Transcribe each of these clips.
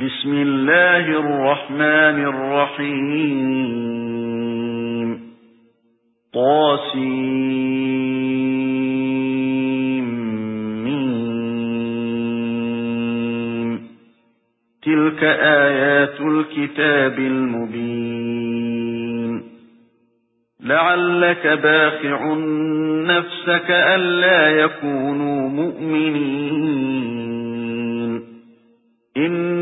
بسم الله الرحمن الرحيم. طاسيم. تلك آيات الكتاب المبين. لعلك باخع نفسك ألا يكونوا مؤمنين. إن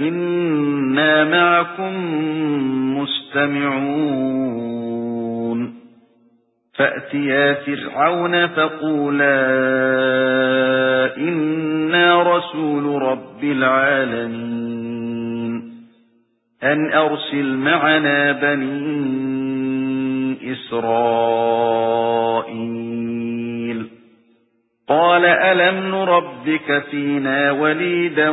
إِنَّا مَعَكُمْ مُسْتَمِعُونَ فَأْتِيَا فِرْعَوْنَ فَقُولَا إِنَّا رَسُولُ رَبِّ الْعَالَمِينَ أَنْ أَرْسِلْ مَعَنَا بَنِي إِسْرَائِيلَ أَلَمْ نُرَبِّكَ فِينَا وَلِيدًا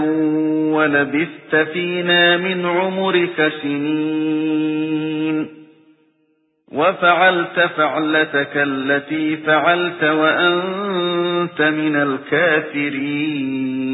وَلَبِثْتَ فِينَا مِنْ عُمُرِكَ سِنِينَ وَفَعَلْتَ فَعْلَتَكَ الَّتِي فَعَلْتَ وَأَنْتَ مِنَ الْكَافِرِينَ